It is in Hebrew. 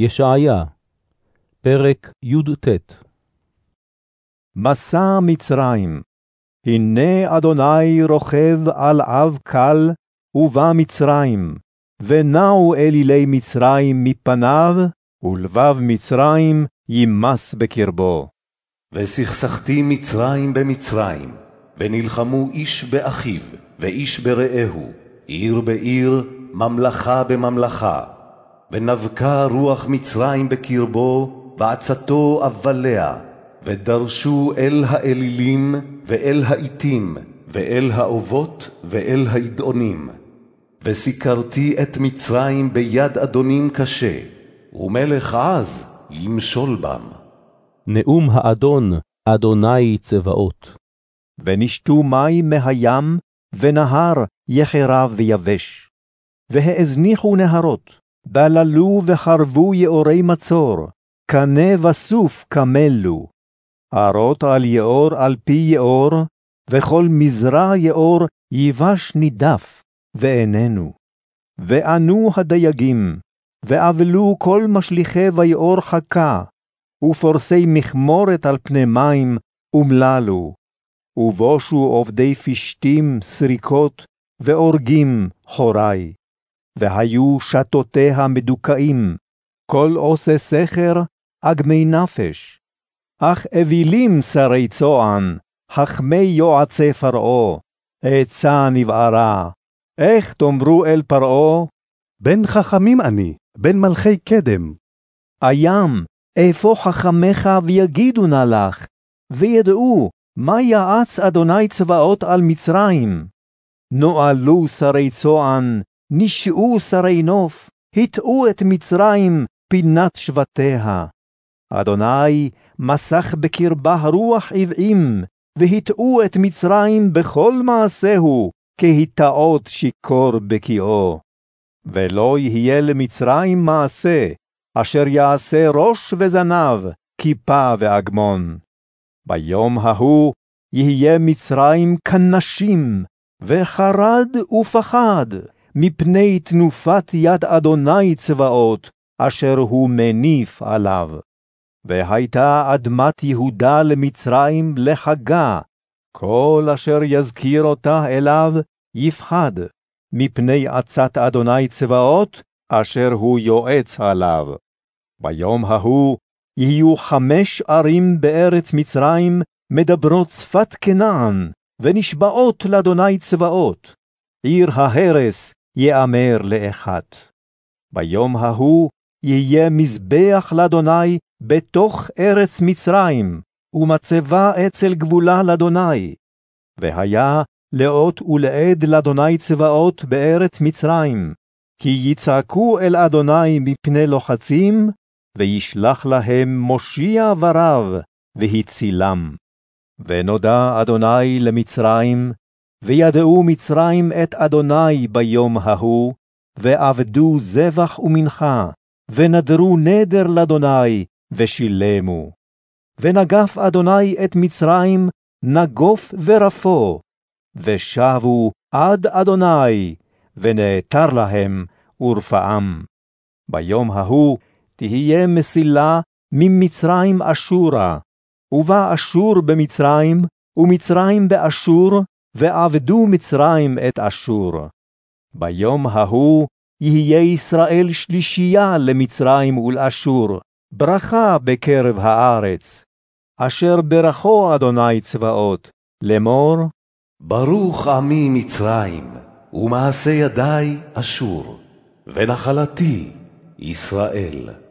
ישעיה, פרק י"ט מסע מצרים, הנה אדוני רוכב על אב קל, ובא מצרים, ונעו אלילי מצרים מפניו, ולבב מצרים ימס בקרבו. וסכסכתי מצרים במצרים, ונלחמו איש באחיו, ואיש ברעהו, עיר בעיר, ממלכה בממלכה. ונבקה רוח מצרים בקרבו, ועצתו אבליה, ודרשו אל האלילים, ואל העתים, ואל האובות, ואל הידעונים. וסיקרתי את מצרים ביד אדונים קשה, ומלך עז ימשול בם. נאום האדון, אדוני צבאות. ונשתו מים מהים, ונהר יחרב ויבש. והזניחו נהרות, בללו וחרבו יאורי מצור, קנה וסוף קמלו. ערות על יאור על פי יאור, וכל מזרע יאור יבש נידף, ואיננו. וענו הדייגים, ואבלו כל משליכי ויאור חכה, ופורסי מכמורת על פני מים, אומללו. ובושו עובדי פשתים סריקות, ואורגים חורי. והיו שתותיה מדוכאים, כל עושה סכר, אגמי נפש. אך אווילים שרי צוען, חכמי יועצי פרעה, עצה נבערה. איך תאמרו אל פרעה? בן חכמים אני, בן מלכי קדם. הים, איפה חכמיך ויגידו נא לך, וידעו מה יעץ אדוני צבאות על מצרים. נועלו שרי צוען, נשעו שרי נוף, הטעו את מצרים, פינת שבטיה. אדוני מסך בקרבה רוח עבעים, והטעו את מצרים בכל מעשהו, כהטעות שיכור בקיאו. ולא יהיה למצרים מעשה, אשר יעשה ראש וזנב, כיפה ואגמון. ביום ההוא יהיה מצרים כנשים, וחרד ופחד, מפני תנופת יד אדוני צבאות, אשר הוא מניף עליו. והייתה אדמת יהודה למצרים לחגה, כל אשר יזכיר אותה אליו יפחד, מפני עצת אדוני צבאות, אשר הוא יועץ עליו. ביום ההוא יהיו חמש ערים בארץ מצרים, מדברות שפת כנען, ונשבעות לאדוני צבאות. עיר ההרס יאמר לאחת. ביום ההוא יהיה מזבח לאדוני בתוך ארץ מצרים, ומצבה אצל גבולה לאדוני. והיה לאות ולעד לאדוני צבאות בארץ מצרים, כי יצעקו אל אדוני מפני לוחצים, וישלח להם מושיע ורב, והצילם. ונודע אדוני למצרים, וידעו מצרים את אדוני ביום ההוא, ועבדו זבח ומנחה, ונדרו נדר לאדוני, ושילמו. ונגף אדוני את מצרים, נגוף ורפו, ושבו עד אדוני, ונעתר להם ורפאם. ביום ההוא תהיה מסילה ממצרים אשורה, ובא אשור במצרים, ומצרים באשור, ועבדו מצרים את אשור. ביום ההוא יהיה ישראל שלישייה למצרים ולאשור, ברכה בקרב הארץ. אשר ברכו אדוני צבאות, לאמור, ברוך עמי מצרים, ומעשה ידי אשור, ונחלתי ישראל.